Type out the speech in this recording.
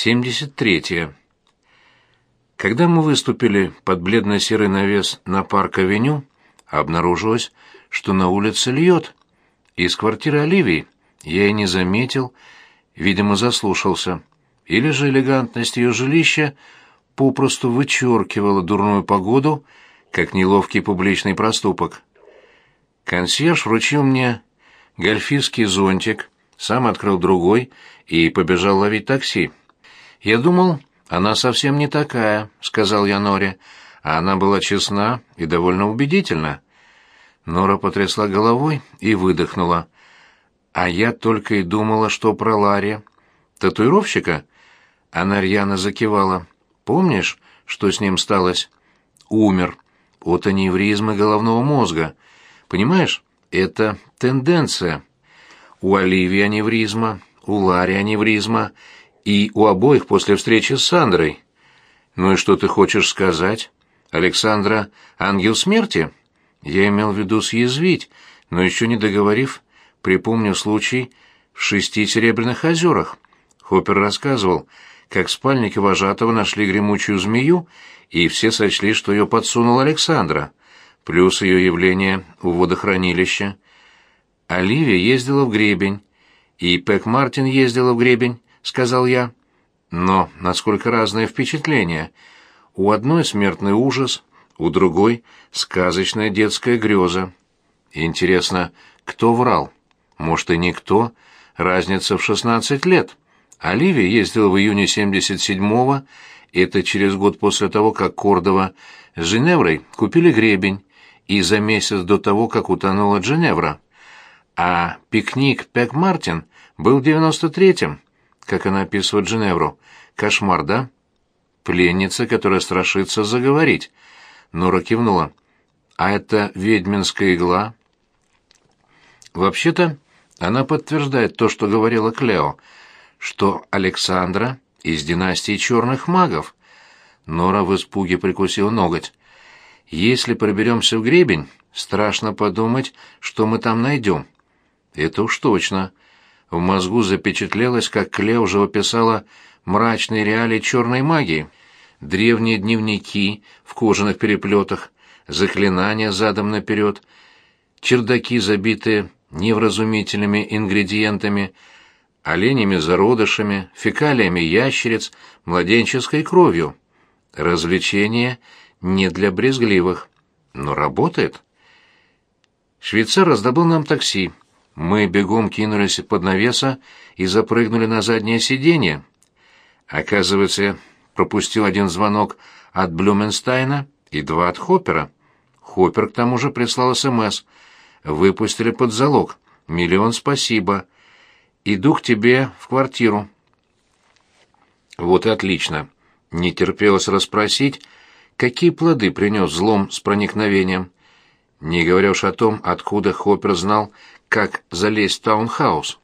73. Когда мы выступили под бледно-серый навес на парк-авеню, обнаружилось, что на улице льет. Из квартиры Оливии я и не заметил, видимо, заслушался. Или же элегантность ее жилища попросту вычеркивала дурную погоду, как неловкий публичный проступок. Консьерж вручил мне гольфистский зонтик, сам открыл другой и побежал ловить такси. «Я думал, она совсем не такая», — сказал я Норе. А она была честна и довольно убедительна. Нора потрясла головой и выдохнула. «А я только и думала, что про Ларри. Татуировщика?» Она рьяно закивала. «Помнишь, что с ним сталось?» «Умер. От аневризмы головного мозга. Понимаешь, это тенденция. У Оливии аневризма, у Ларри аневризма, и у обоих после встречи с Сандрой. Ну и что ты хочешь сказать? Александра — ангел смерти? Я имел в виду съязвить, но еще не договорив, припомню случай в шести Серебряных озерах. Хоппер рассказывал, как в спальнике вожатого нашли гремучую змею, и все сочли, что ее подсунул Александра, плюс ее явление у водохранилища. Оливия ездила в гребень, и Пэк Мартин ездила в гребень, сказал я. Но насколько разные впечатления. У одной смертный ужас, у другой сказочная детская греза. Интересно, кто врал? Может, и никто. Разница в 16 лет. Оливия ездила в июне 77-го, это через год после того, как Кордова с Женеврой купили гребень, и за месяц до того, как утонула Женевра. А пикник Пек Мартин был в 93-м как она описывает Женевру. Кошмар, да? Пленница, которая страшится заговорить. Нора кивнула. А это ведьминская игла? Вообще-то, она подтверждает то, что говорила Клео, что Александра из династии черных магов. Нора в испуге прикусила ноготь. Если проберемся в гребень, страшно подумать, что мы там найдем. Это уж точно. В мозгу запечатлелось, как Клео уже описала мрачные реалии черной магии. Древние дневники в кожаных переплетах, заклинания задом наперед, чердаки, забитые невразумительными ингредиентами, оленями зародышами, фекалиями ящериц, младенческой кровью. Развлечение не для брезгливых, но работает. Швейцар раздобыл нам такси. Мы бегом кинулись под навеса и запрыгнули на заднее сиденье. Оказывается, пропустил один звонок от Блюменстайна и два от Хоппера. Хоппер к тому же прислал СМС. «Выпустили под залог. Миллион спасибо. Иду к тебе в квартиру». Вот и отлично. Не терпелось расспросить, какие плоды принес взлом с проникновением. Не говоря уж о том, откуда Хоппер знал, как залезть в таунхаус.